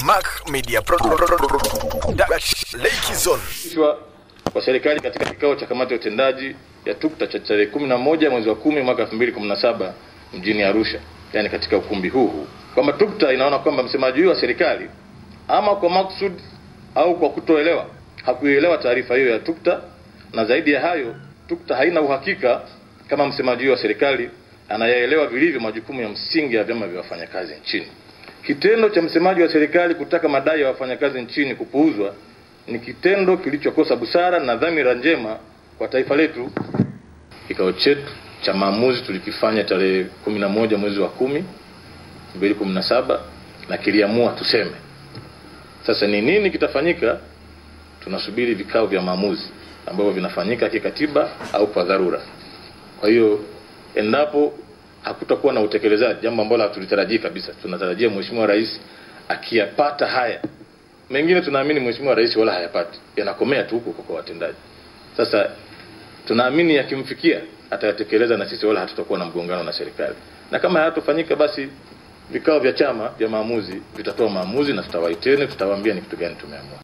Mac Media serikali katika kikao cha kamati ya utendaji ya TUKTA cha tarehe 11 mwezi wa 10 mwaka 2017 mjini Arusha, yani katika ukumbi huu huu, kwamba TUKTA inaona kwamba msemaji huyu wa serikali ama kwa makusudi au kwa kutoelewa hakuielewa taarifa hiyo ya TUKTA, na zaidi ya hayo TUKTA haina uhakika kama msemaji huyu wa serikali anayaelewa vilivyo majukumu ya msingi ya vyama vya wafanyakazi nchini. Kitendo cha msemaji wa serikali kutaka madai ya wafanyakazi nchini kupuuzwa ni kitendo kilichokosa busara na dhamira njema kwa taifa letu. Kikao chetu cha maamuzi tulikifanya tarehe 11 mwezi wa 10 2017 na kiliamua tuseme. Sasa ni nini kitafanyika? Tunasubiri vikao vya maamuzi ambavyo vinafanyika kikatiba au kwa dharura. Kwa hiyo endapo hakutakuwa na utekelezaji, jambo ambalo hatulitarajii kabisa, tunatarajia Mheshimiwa Rais akiyapata haya mengine tunaamini Mheshimiwa Rais wala hayapati, yanakomea tu huko kwa watendaji. Sasa tunaamini yakimfikia atayatekeleza, na sisi wala hatutakuwa na mgongano na serikali, na kama hayatofanyika basi vikao vya chama vya maamuzi vitatoa maamuzi na tutawaiteni, tutawaambia ni kitu gani tumeamua.